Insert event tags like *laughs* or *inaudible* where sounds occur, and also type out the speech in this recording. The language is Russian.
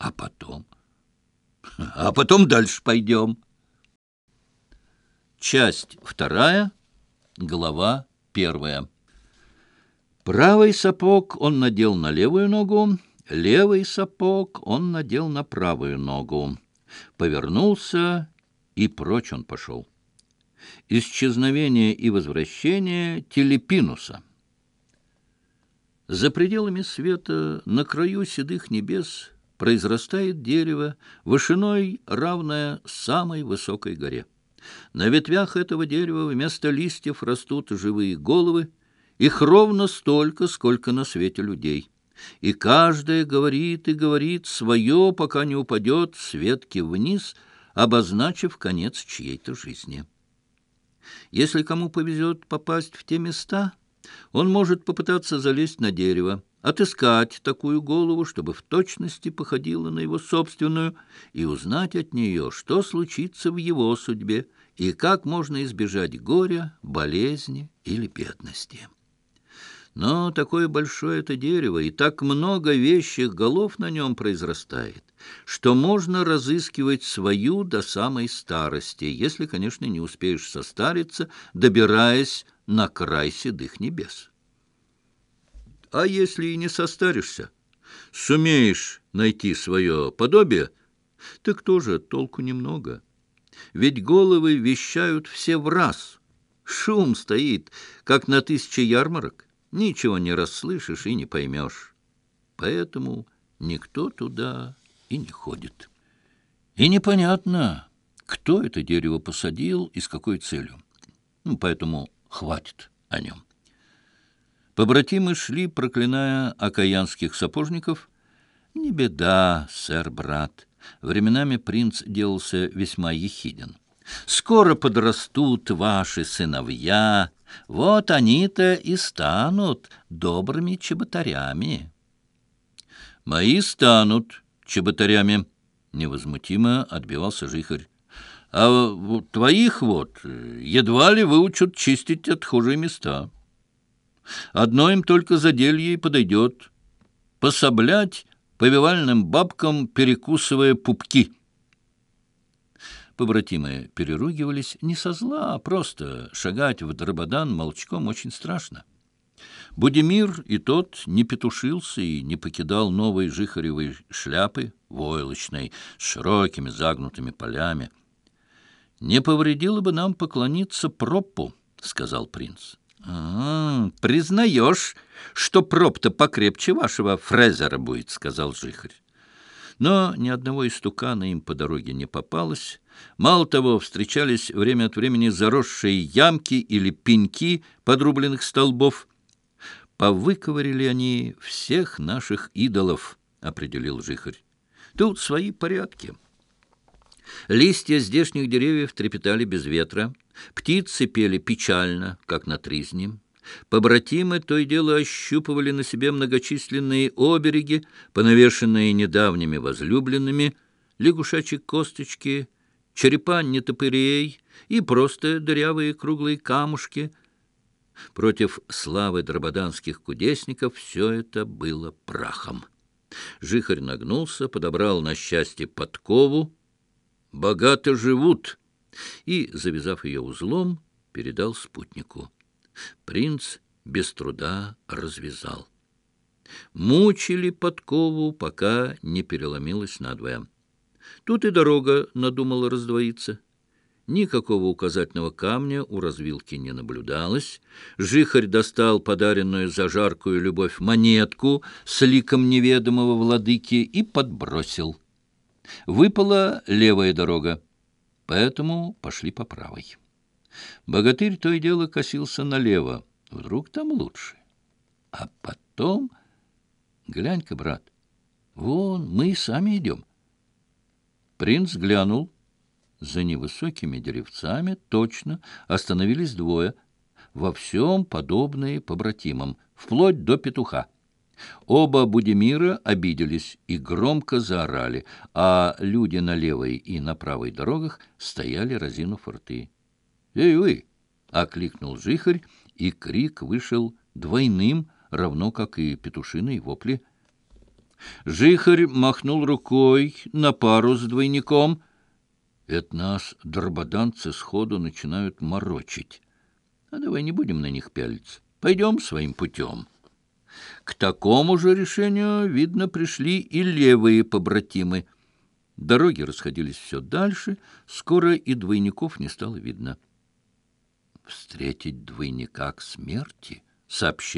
А потом? *laughs* А потом дальше пойдем. Часть вторая, глава первая. Правый сапог он надел на левую ногу, левый сапог он надел на правую ногу. Повернулся, и прочь он пошел. Исчезновение и возвращение Телепинуса. За пределами света, на краю седых небес — произрастает дерево вышиной, равное самой высокой горе. На ветвях этого дерева вместо листьев растут живые головы, их ровно столько, сколько на свете людей. И каждая говорит и говорит свое, пока не упадет с ветки вниз, обозначив конец чьей-то жизни. Если кому повезет попасть в те места, он может попытаться залезть на дерево, отыскать такую голову, чтобы в точности походила на его собственную, и узнать от нее, что случится в его судьбе и как можно избежать горя, болезни или бедности. Но такое большое это дерево, и так много вещих голов на нем произрастает, что можно разыскивать свою до самой старости, если, конечно, не успеешь состариться, добираясь на край седых небес. А если и не состаришься, сумеешь найти свое подобие, так тоже толку немного. Ведь головы вещают все в раз. Шум стоит, как на тысяче ярмарок. Ничего не расслышишь и не поймешь. Поэтому никто туда и не ходит. И непонятно, кто это дерево посадил и с какой целью. Ну, поэтому хватит о нем. Побратимы шли, проклиная окаянских сапожников. «Не беда, сэр-брат». Временами принц делался весьма ехиден. «Скоро подрастут ваши сыновья. Вот они-то и станут добрыми чеботарями». «Мои станут чеботарями», — невозмутимо отбивался жихарь. «А твоих вот едва ли выучат чистить отхожие места». Одно им только заделье и подойдет. Пособлять повивальным бабкам, перекусывая пупки. Побратимы переругивались не со зла, а просто шагать в дрободан молчком очень страшно. Будимир и тот не петушился и не покидал новой жихаревой шляпы, войлочной, с широкими загнутыми полями. «Не повредило бы нам поклониться пропу», — сказал принц. «А, признаешь, что проп-то покрепче вашего фрезера будет», — сказал жихарь. Но ни одного истукана им по дороге не попалось. Мало того, встречались время от времени заросшие ямки или пеньки подрубленных столбов. «Повыковырили они всех наших идолов», — определил жихарь. «Тут свои порядки». Листья здешних деревьев трепетали без ветра, птицы пели печально, как на тризне. Побратимы то и дело ощупывали на себе многочисленные обереги, понавешенные недавними возлюбленными, лягушачьи косточки, черепа нетопырей и просто дырявые круглые камушки. Против славы дрободанских кудесников все это было прахом. Жихарь нагнулся, подобрал на счастье подкову, богато живут, и, завязав ее узлом, передал спутнику. Принц без труда развязал. Мучили подкову, пока не переломилась надвое. Тут и дорога надумала раздвоиться. Никакого указательного камня у развилки не наблюдалось. Жихарь достал подаренную за жаркую любовь монетку с ликом неведомого владыки и подбросил. Выпала левая дорога, поэтому пошли по правой. Богатырь то и дело косился налево. Вдруг там лучше. А потом... Глянь-ка, брат, вон мы и сами идем. Принц глянул. За невысокими деревцами точно остановились двое, во всем подобные побратимам, вплоть до петуха. Оба Будемира обиделись и громко заорали, а люди на левой и на правой дорогах стояли разинув рты. «Эй вы!» — окликнул жихарь, и крик вышел двойным, равно как и петушиные вопли. Жихарь махнул рукой на пару с двойником. «Это нас дрободанцы сходу начинают морочить. А давай не будем на них пялиться. Пойдем своим путем». К такому же решению, видно, пришли и левые побратимы. Дороги расходились все дальше, скоро и двойников не стало видно. «Встретить двойника к смерти», — сообщил